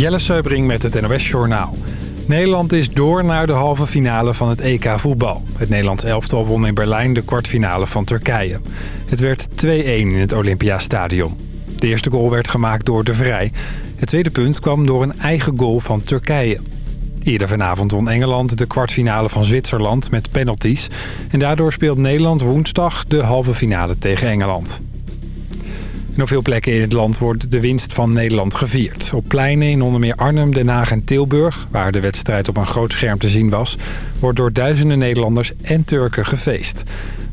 Jelle Seubring met het NOS Journaal. Nederland is door naar de halve finale van het EK voetbal. Het Nederlands elftal won in Berlijn de kwartfinale van Turkije. Het werd 2-1 in het Olympiastadion. De eerste goal werd gemaakt door De Vrij. Het tweede punt kwam door een eigen goal van Turkije. Eerder vanavond won Engeland de kwartfinale van Zwitserland met penalties. En daardoor speelt Nederland woensdag de halve finale tegen Engeland. Op veel plekken in het land wordt de winst van Nederland gevierd. Op pleinen in onder meer Arnhem, Den Haag en Tilburg... waar de wedstrijd op een groot scherm te zien was... wordt door duizenden Nederlanders en Turken gefeest.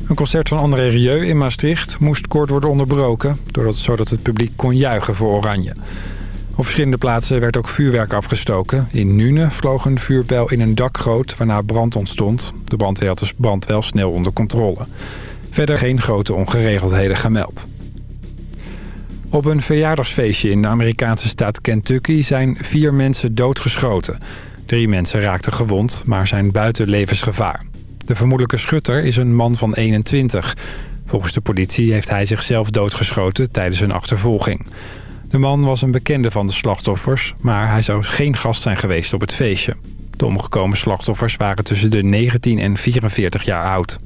Een concert van André Rieu in Maastricht moest kort worden onderbroken... Doordat, zodat het publiek kon juichen voor Oranje. Op verschillende plaatsen werd ook vuurwerk afgestoken. In Nune vloog een vuurpijl in een dakgoot waarna brand ontstond. De brandweer had de brand wel snel onder controle. Verder geen grote ongeregeldheden gemeld. Op een verjaardagsfeestje in de Amerikaanse staat Kentucky zijn vier mensen doodgeschoten. Drie mensen raakten gewond, maar zijn buiten levensgevaar. De vermoedelijke schutter is een man van 21. Volgens de politie heeft hij zichzelf doodgeschoten tijdens een achtervolging. De man was een bekende van de slachtoffers, maar hij zou geen gast zijn geweest op het feestje. De omgekomen slachtoffers waren tussen de 19 en 44 jaar oud.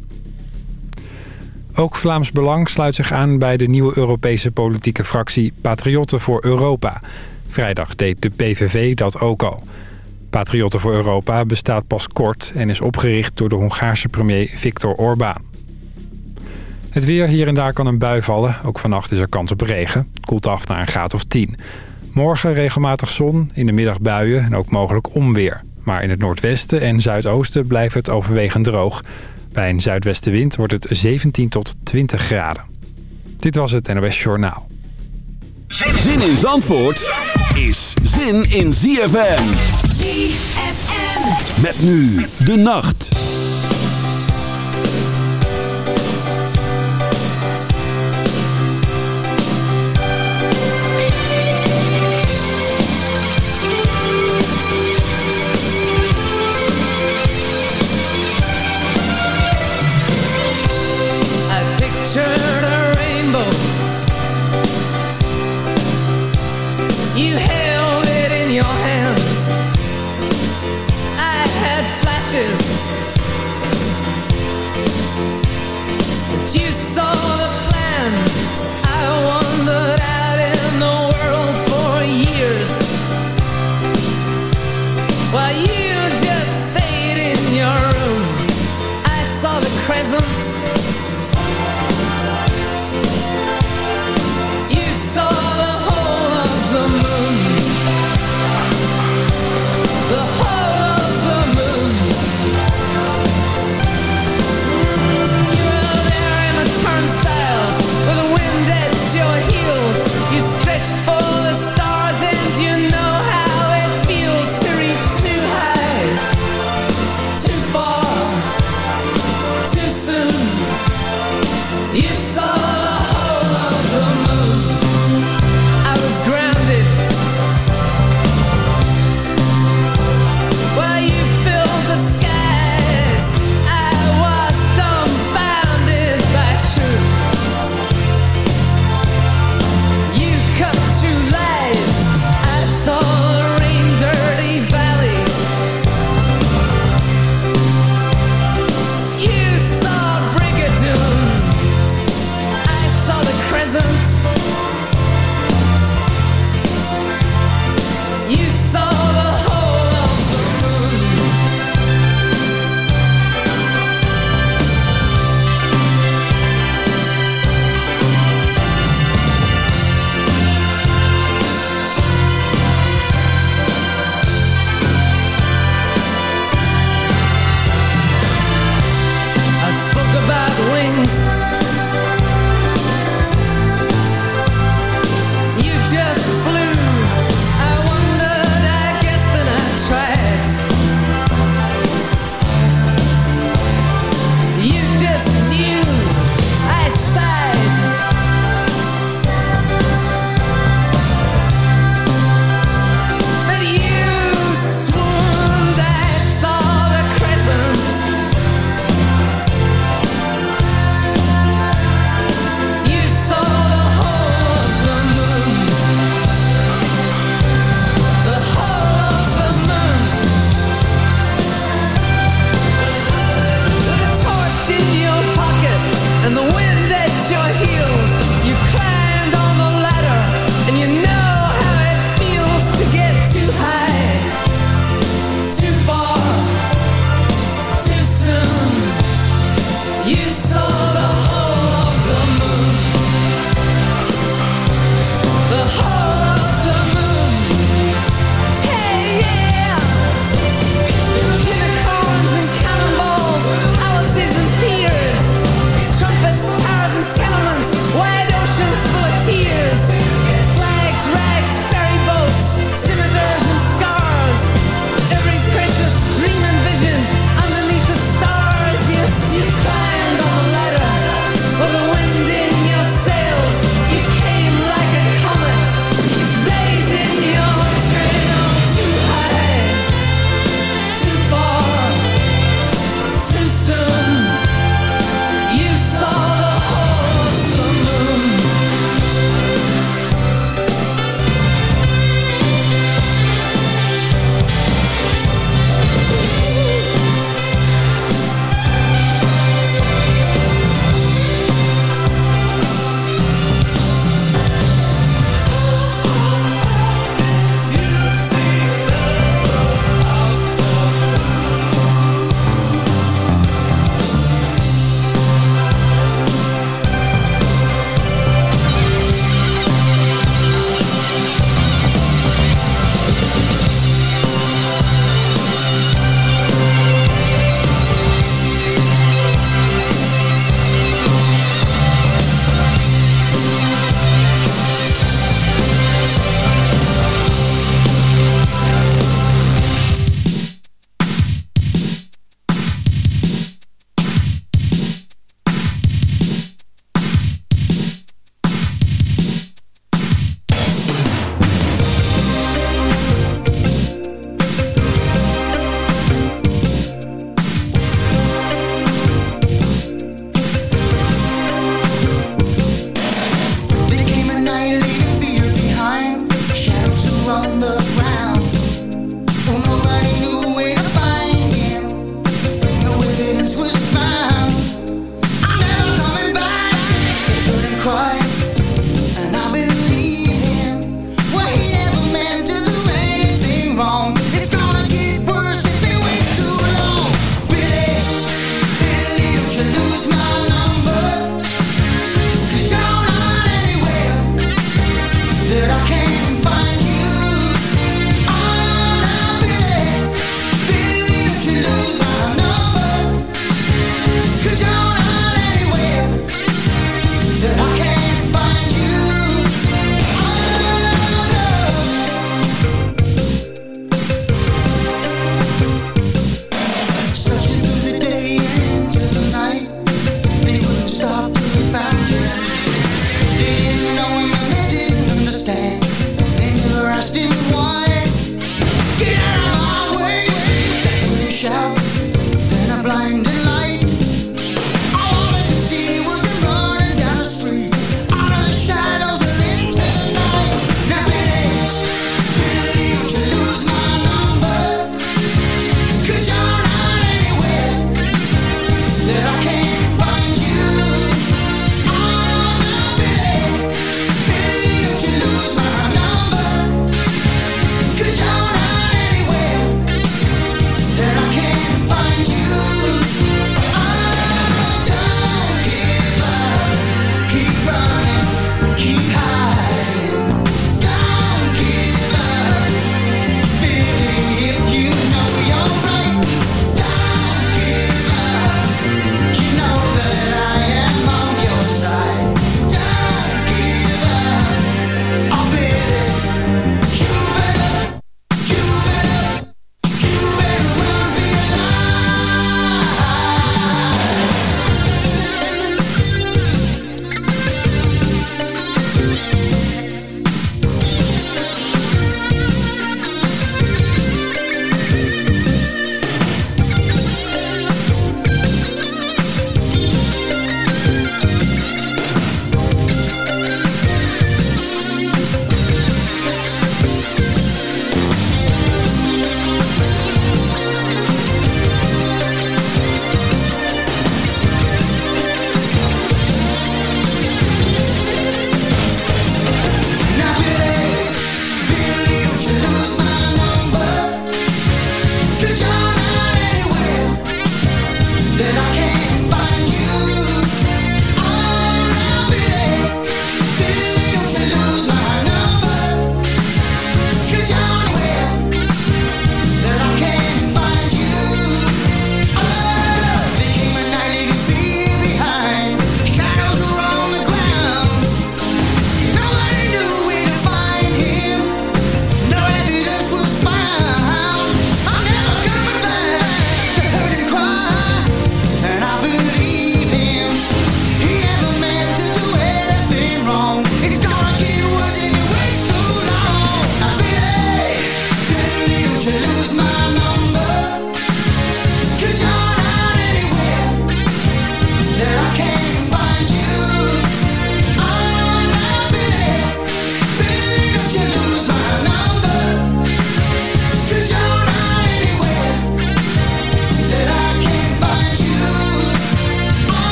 Ook Vlaams Belang sluit zich aan bij de nieuwe Europese politieke fractie Patriotten voor Europa. Vrijdag deed de PVV dat ook al. Patriotten voor Europa bestaat pas kort en is opgericht door de Hongaarse premier Viktor Orbán. Het weer hier en daar kan een bui vallen. Ook vannacht is er kans op regen. Het koelt af naar een graad of 10. Morgen regelmatig zon, in de middag buien en ook mogelijk onweer. Maar in het noordwesten en zuidoosten blijft het overwegend droog. Bij een zuidwestenwind wordt het 17 tot 20 graden. Dit was het NOS Journaal. Zin in Zandvoort is zin in ZFM. ZFM. Met nu de nacht.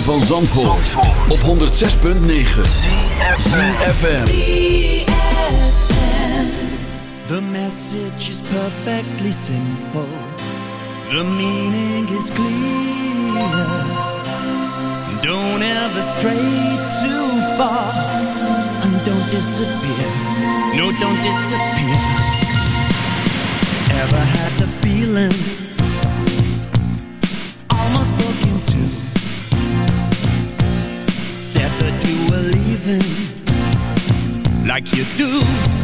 Van Zandvoort, op 106.9 CFFM The message is perfectly simple. The meaning is clear. Don't ever stray too far. And don't disappear. No, don't disappear. Ever had the feeling like you do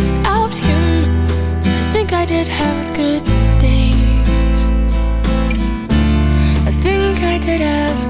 without him. I think I did have good days. I think I did have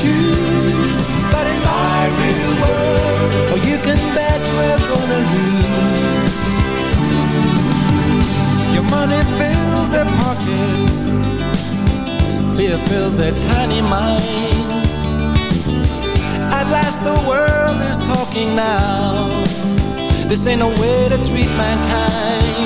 choose, but in my real world, oh, you can bet we're gonna lose. Your money fills their pockets, fear fills their tiny minds. At last, the world is talking now. This ain't no way to treat mankind.